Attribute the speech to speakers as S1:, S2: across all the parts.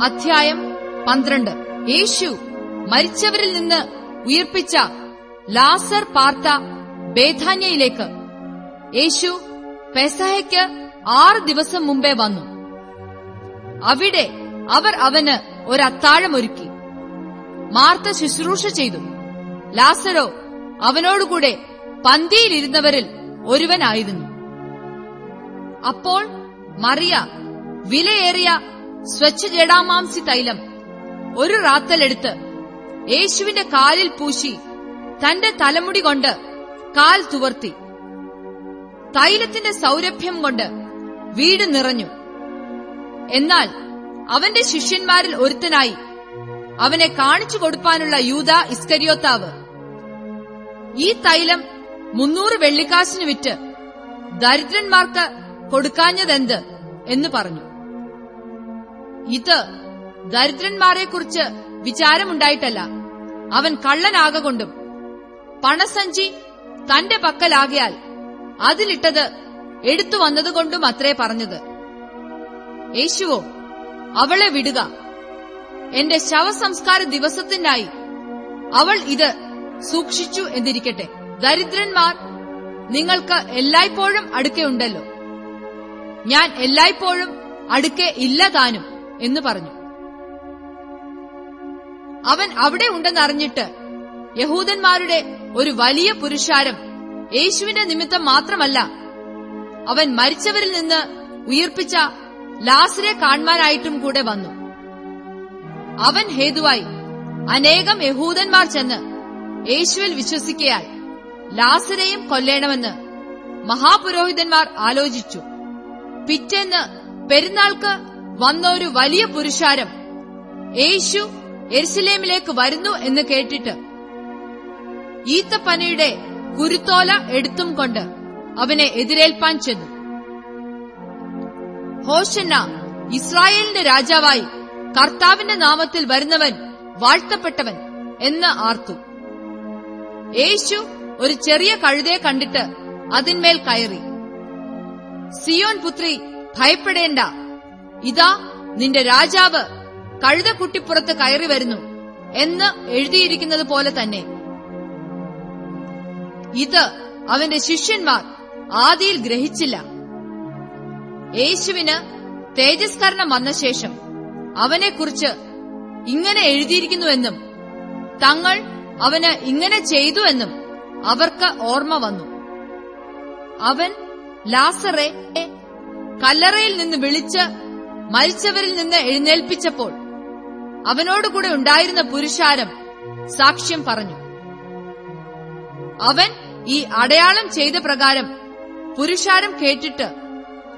S1: അധ്യായം പന്ത്രണ്ട്. യേശു മരിച്ചവരിൽ നിന്ന് ഉയർപ്പിച്ച ലാസർ പാർത്ത ബേധാന്യയിലേക്ക് യേശു പെസഹയ്ക്ക് ആറ് ദിവസം മുമ്പേ വന്നു. അവിടെ അവർ അവന് ഒരു അത്താഴമൊരുക്കി മാർത്ത ശുശ്രൂഷ ചെയ്തു. ലാസറോ അവനോടുകൂടെ പന്തിയിലിരുന്നവരിൽ ഒരുവനായിരുന്നു. അപ്പോൾ മറിയ വിലയേറിയ സ്വച്ഛജടാമാംസി തൈലം. ഒരു റാത്തലെടുത്ത് യേശുവിന്റെ കാലിൽ പൂശി തന്റെ തലമുടി കൊണ്ട് കാൽ തുവർത്തി. തൈലത്തിന്റെ സൗരഭ്യം കൊണ്ട് വീട് നിറഞ്ഞു. എന്നാൽ അവന്റെ ശിഷ്യന്മാരിൽ ഒരുത്തനായി അവനെ കാണിച്ചു കൊടുപ്പാനുള്ള യൂത ഇസ്കരിയോത്താവ്. ഈ തൈലം മുന്നൂറ് വെള്ളിക്കാശിന് വിറ്റ് ദരിദ്രന്മാർക്ക് കൊടുക്കാഞ്ഞതെന്ത് എന്ന് പറഞ്ഞു. ഇത് ദരിദ്രന്മാരെക്കുറിച്ച് വിചാരമുണ്ടായിട്ടല്ല. അവൻ കള്ളനാകൊണ്ടും പണസഞ്ചി തന്റെ പക്കലാകിയാൽ അതിലിട്ടത് എടുത്തു വന്നതുകൊണ്ടും അത്രേ പറഞ്ഞത്. യേശുവോ അവളെ വിടുക. എന്റെ ശവസംസ്കാര ദിവസത്തിനായി അവൾ ഇത് സൂക്ഷിച്ചു എന്നിരിക്കട്ടെ. ദരിദ്രന്മാർ നിങ്ങൾക്ക് എല്ലായ്പ്പോഴും അടുക്കെയുണ്ടല്ലോ. ഞാൻ എല്ലായ്പ്പോഴും അടുക്കെ ഇല്ല താനും. എന്ന് പറഞ്ഞു. അവൻ അവിടെ ഉണ്ടെന്നറിഞ്ഞിട്ട് യഹൂദന്മാരുടെ ഒരു വലിയ പുരുഷാരം യേശുവിന്റെ നിമിത്തം മാത്രമല്ല അവൻ മരിച്ചവരിൽ നിന്ന് ഉയർപ്പിച്ച ലാസിനെ കാൺമാരായിട്ടും കൂടെ വന്നു. അവൻ ഹേതുവായി അനേകം യഹൂദന്മാർ ചെന്ന് യേശുവിൽ വിശ്വസിക്കയാൽ ലാസരെയും കൊല്ലേണമെന്ന് മഹാപുരോഹിതന്മാർ ആലോചിച്ചു. പിറ്റേന്ന് പെരുന്നാൾക്ക് വന്ന ഒരു വലിയ പുരുഷാരം. യേശു എരുസലേമിലേക്ക് വരുന്നു എന്ന് കേട്ടിട്ട് ഈത്തപ്പനയുടെ കുരുത്തോല എടുത്തും കൊണ്ട് അവനെ എതിരേൽപ്പാൻ ചെന്നു. ഹോഷന്ന ഇസ്രായേലിന്റെ രാജാവായി കർത്താവിന്റെ നാമത്തിൽ വരുന്നവൻ വാഴ്ത്തപ്പെട്ടവൻ എന്ന് ആർത്തു. യേശു ഒരു ചെറിയ കഴുതയെ കണ്ടിട്ട് അതിന്മേൽ കയറി. സിയോൻ പുത്രി ഭയപ്പെടേണ്ട. ഇതാ നിന്റെ രാജാവ് കഴുതക്കുട്ടിപ്പുറത്ത് കയറി വരുന്നു എന്ന് എഴുതിയിരിക്കുന്നത് പോലെ തന്നെ. ഇത് അവന്റെ ശിഷ്യന്മാർ ആദിയിൽ ഗ്രഹിച്ചില്ല. യേശുവിന് തേജസ്കരണം വന്ന ശേഷം അവനെക്കുറിച്ച് ഇങ്ങനെ എഴുതിയിരിക്കുന്നുവെന്നും തങ്ങൾ അവന് ഇങ്ങനെ ചെയ്തുവെന്നും അവർക്ക് ഓർമ്മ വന്നു. അവൻ ലാസറെ കല്ലറയിൽ നിന്ന് വിളിച്ച് മരിച്ചവരിൽ നിന്ന് എഴുന്നേൽപ്പിച്ചപ്പോൾ അവനോടുകൂടെ ഉണ്ടായിരുന്ന പുരുഷാരം സാക്ഷ്യം പറഞ്ഞു. അവൻ ഈ അടയാളം ചെയ്ത പ്രകാരം പുരുഷാരം കേട്ടിട്ട്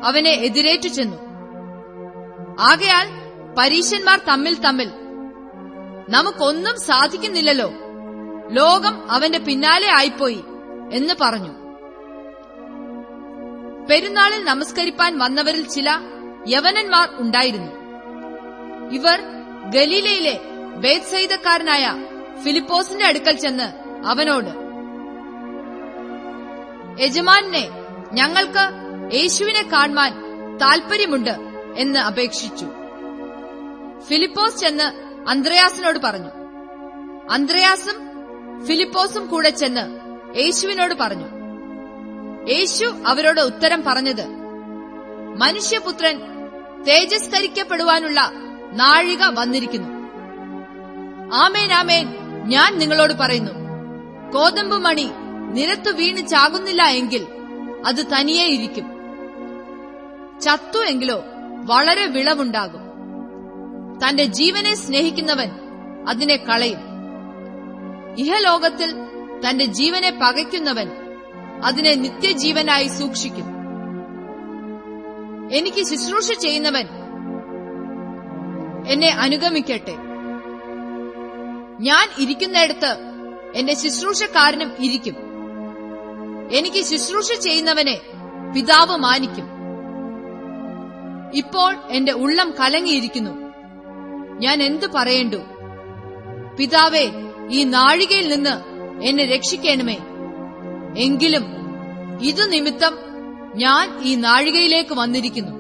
S1: അവനെ എതിരേറ്റു ചെന്നു. ആകയാൽ പരീശന്മാർ തമ്മിൽ തമ്മിൽ നമുക്കൊന്നും സാധിക്കുന്നില്ലല്ലോ. ലോകം അവന്റെ പിന്നാലെ ആയിപ്പോയി എന്ന് പറഞ്ഞു. പെരുന്നാളിൽ നമസ്കരിപ്പാൻ വന്നവരിൽ ചില യവനന്മാർ ഉണ്ടായിരുന്നു. ഇവർ ഗലീലയിലെ ബേത്സൈതക്കാരനായ ഫിലിപ്പോസിന്റെ അടുക്കൽ ചെന്ന് അവനോട് യജമാനെ ഞങ്ങൾക്ക് യേശുവിനെ കാണുവാൻ താൽപര്യമുണ്ട് എന്ന് അപേക്ഷിച്ചു. ഫിലിപ്പോസ് ചെന്ന് അന്ത്രയാസിനോട് പറഞ്ഞു. അന്ത്രയാസും ഫിലിപ്പോസും കൂടെ ചെന്ന് യേശുവിനോട് പറഞ്ഞു. യേശു അവരോട് ഉത്തരം പറഞ്ഞത് മനുഷ്യപുത്രൻ തേജസ്കരിക്കപ്പെടുവാനുള്ള നാഴിക വന്നിരിക്കുന്നു. ആമേൻ ആമേൻ. ഞാൻ നിങ്ങളോട് പറയുന്നു കോതമ്പ് മണി നിരത്തു വീണ് ചാകുന്നില്ല എങ്കിൽ അത് തനിയേയിരിക്കും ചത്തു എങ്കിലോ വളരെ വിളവുണ്ടാകും. തന്റെ ജീവനെ സ്നേഹിക്കുന്നവൻ അതിനെ കളയും. ഇഹലോകത്തിൽ തന്റെ ജീവനെ പകയ്ക്കുന്നവൻ അതിനെ നിത്യജീവനായി സൂക്ഷിക്കും. എനിക്ക് ശുശ്രൂഷ ചെയ്യുന്നവൻ എന്നെ അനുഗമിക്കട്ടെ. ഞാൻ ഇരിക്കുന്നിടത്ത് എന്റെ ശുശ്രൂഷക്കാരനും ഇരിക്കും. എനിക്ക് ശുശ്രൂഷ ചെയ്യുന്നവനെ പിതാവ് മാനിക്കും. ഇപ്പോൾ എന്റെ ഉള്ളം കലങ്ങിയിരിക്കുന്നു. ഞാൻ എന്തു പറയേണ്ടു? പിതാവേ ഈ നാഴികയിൽ നിന്ന് എന്നെ രക്ഷിക്കണമേ. എങ്കിലും ഇതു നിമിത്തം ഞാൻ ഈ നാഴികയിലേക്ക് വന്നിരിക്കുന്നു.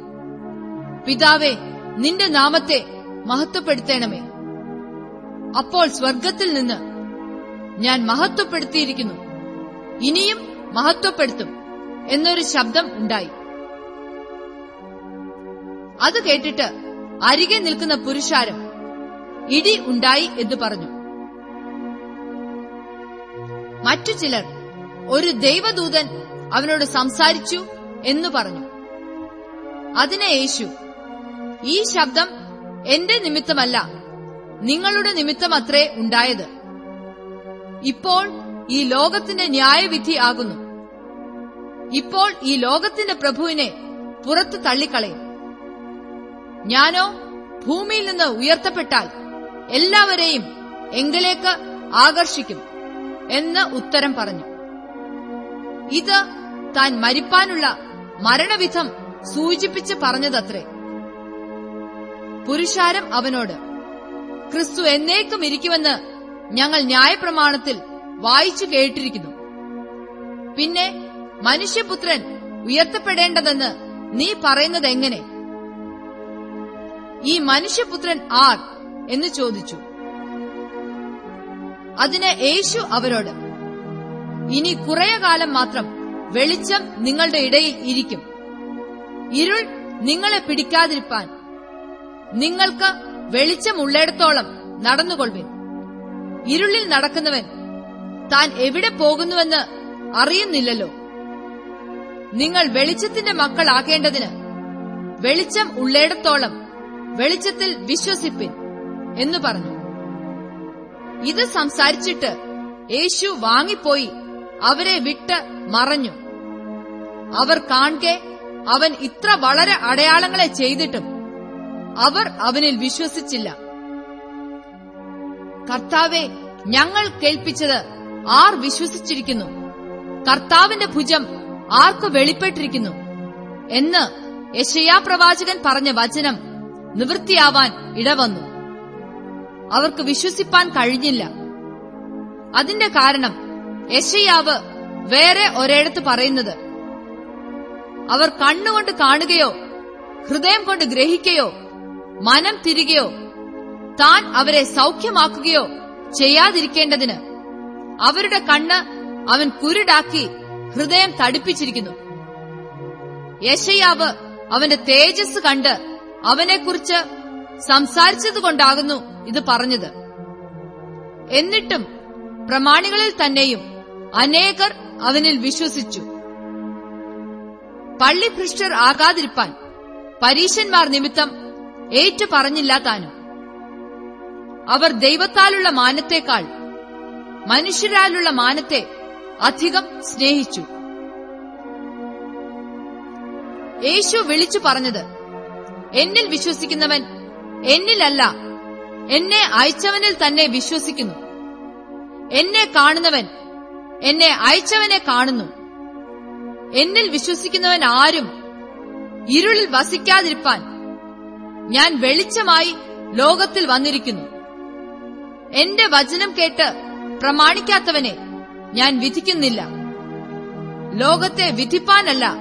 S1: പിതാവേ നിന്റെ നാമത്തെ മഹത്വപ്പെടുത്തേണമേ. അപ്പോൾ സ്വർഗത്തിൽ നിന്ന് ഞാൻ മഹത്വപ്പെടുത്തിയിരിക്കുന്നു. ഇനിയും മഹത്വപ്പെടുത്തും എന്നൊരു ശബ്ദം ഉണ്ടായി. അത് കേട്ടിട്ട് അരികെ നിൽക്കുന്ന പുരുഷാരം ഇടി ഉണ്ടായി എന്ന് പറഞ്ഞു. മറ്റു ചിലർ ഒരു ദൈവദൂതൻ അവനോട് സംസാരിച്ചു എന്ന് പറഞ്ഞു. അതിനെ യേശു ഈ ശബ്ദം എന്റെ നിമിത്തമല്ല നിങ്ങളുടെ നിമിത്തമത്രേ ഉണ്ടായത്. ഇപ്പോൾ ഈ ലോകത്തിന്റെ ന്യായവിധി ആകുന്നു. ഇപ്പോൾ ഈ ലോകത്തിന്റെ പ്രഭുവിനെ പുറത്തു തള്ളിക്കളയും. ഞാനോ ഭൂമിയിൽ നിന്ന് ഉയർത്തപ്പെട്ടാൽ എല്ലാവരെയും എങ്കിലേക്ക് ആകർഷിക്കും എന്ന് ഉത്തരം പറഞ്ഞു. ഇത് താൻ മരിപ്പാനുള്ള മരണവിധം സൂചിപ്പിച്ച് പറഞ്ഞതത്രേ. പുരുഷാരം അവനോട് ക്രിസ്തു എന്നേക്കും ഇരിക്കുമെന്ന് ഞങ്ങൾ ന്യായപ്രമാണത്തിൽ വായിച്ചു കേട്ടിരിക്കുന്നു. പിന്നെ മനുഷ്യപുത്രൻ ഉയർത്തപ്പെടേണ്ടതെന്ന് നീ പറയുന്നത് എങ്ങനെ ഈ മനുഷ്യപുത്രൻ ആർ എന്ന് ചോദിച്ചു. അതിന് യേശു അവരോട് ഇനി കുറേ കാലം മാത്രം വെളിച്ചം നിങ്ങളുടെ ഇടയിൽ ഇരിക്കും. ഇരുൾ നിങ്ങളെ പിടിക്കാതിരിപ്പാൻ. നിങ്ങൾക്ക് വെളിച്ചമുള്ളിടത്തോളം നടന്നുകൊള്ളുവിൻ. ഇരുളിൽ നടക്കുന്നവൻ താൻ എവിടെ പോകുന്നുവെന്ന് അറിയുന്നില്ലല്ലോ. നിങ്ങൾ വെളിച്ചത്തിന്റെ മക്കളാകേണ്ടതിന് വെളിച്ചം ഉള്ളിടത്തോളം വെളിച്ചത്തിൽ വിശ്വസിപ്പിൻ എന്ന് പറഞ്ഞു. ഇത് സംസാരിച്ചിട്ട് യേശു വാങ്ങിപ്പോയി അവരെ വിട്ട് മറഞ്ഞു. അവർ കാൺകെ അവൻ ഇത്ര വളരെ അടയാളങ്ങളെ ചെയ്തിട്ടും അവർ അവനിൽ വിശ്വസിച്ചില്ല. കർത്താവെ ഞങ്ങൾ കേൾപ്പിച്ചത് ആർ വിശ്വസിച്ചിരിക്കുന്നു? കർത്താവിന്റെ ഭുജം ആർക്ക് വെളിപ്പെട്ടിരിക്കുന്നു? എന്ന് യശയാ പ്രവാചകൻ പറഞ്ഞ വചനം നിവൃത്തിയാവാൻ ഇടവന്നു. അവർക്ക് വിശ്വസിപ്പാൻ കഴിഞ്ഞില്ല. അതിന്റെ കാരണം യശയാവ് വേറെ ഒരിടത്ത് പറയുന്നത് അവർ കണ്ണുകൊണ്ട് കാണുകയോ ഹൃദയം കൊണ്ട് ഗ്രഹിക്കുകയോ മനം തിരികയോ താൻ അവരെ സൗഖ്യമാക്കുകയോ ചെയ്യാതിരിക്കേണ്ടതിന് അവരുടെ കണ്ണ് അവൻ കുരുടാക്കി ഹൃദയം തടിപ്പിച്ചിരിക്കുന്നു. യശയാവ് അവന്റെ തേജസ് കണ്ട് അവനെക്കുറിച്ച് സംസാരിച്ചതുകൊണ്ടാകുന്നു ഇത് പറഞ്ഞത്. എന്നിട്ടും പ്രമാണികളിൽ തന്നെയും അനേകർ അവനിൽ വിശ്വസിച്ചു. പള്ളിഭ്രഷ്ടർ ആകാതിരിപ്പാൻ പരീശന്മാർ നിമിത്തം ഏറ്റു പറഞ്ഞില്ല താനും അവർ ദൈവത്താലുള്ള മാനത്തേക്കാൾ മനുഷ്യരാലുള്ള മാനത്തെ അധികം സ്നേഹിച്ചു. യേശു വിളിച്ചു പറഞ്ഞത് എന്നിൽ വിശ്വസിക്കുന്നവൻ എന്നിലല്ല എന്നെ അയച്ചവനിൽ തന്നെ വിശ്വസിക്കുന്നു. എന്നെ കാണുന്നവൻ എന്നെ അയച്ചവനെ കാണുന്നു. എന്നിൽ വിശ്വസിക്കുന്നവൻ ആരും ഇരുളിൽ വസിക്കാതിരിപ്പാൻ ഞാൻ വെളിച്ചമായി ലോകത്തിൽ വന്നിരിക്കുന്നു. എന്റെ വചനം കേട്ട് പ്രമാണിക്കാത്തവനെ ഞാൻ വിധിക്കുന്നില്ല. ലോകത്തെ വിധിപ്പാനല്ല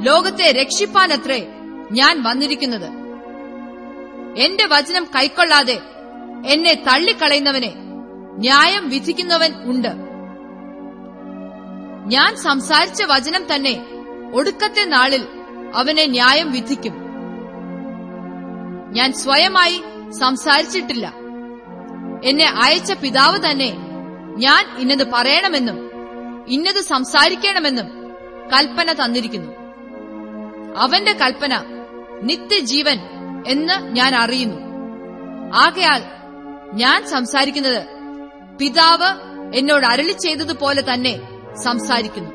S1: ലോകത്തെ രക്ഷിപ്പാനത്രേ ഞാൻ വന്നിരിക്കുന്നത്. എന്റെ വചനം കൈക്കൊള്ളാതെ എന്നെ തള്ളിക്കളയുന്നവനെ ന്യായം വിധിക്കുന്നവൻ ഉണ്ട്. ഞാൻ സംസാരിച്ച വചനം തന്നെ ഒടുക്കത്തെ നാളിൽ അവനെ ന്യായം വിധിക്കും. ഞാൻ സ്വയമായി സംസാരിച്ചിട്ടില്ല. എന്നെ അയച്ച പിതാവ് തന്നെ ഞാൻ ഇന്നത് പറയണമെന്നും ഇന്നത് സംസാരിക്കണമെന്നും കൽപ്പന തന്നിരിക്കുന്നു. അവന്റെ കൽപ്പന നിത്യജീവൻ എന്ന് ഞാൻ അറിയുന്നു. ആകയാൽ ഞാൻ സംസാരിക്കുന്നത് പിതാവ് എന്നോട് അരളി ചെയ്തതുപോലെ തന്നെ സംസാരിക്കുന്നു.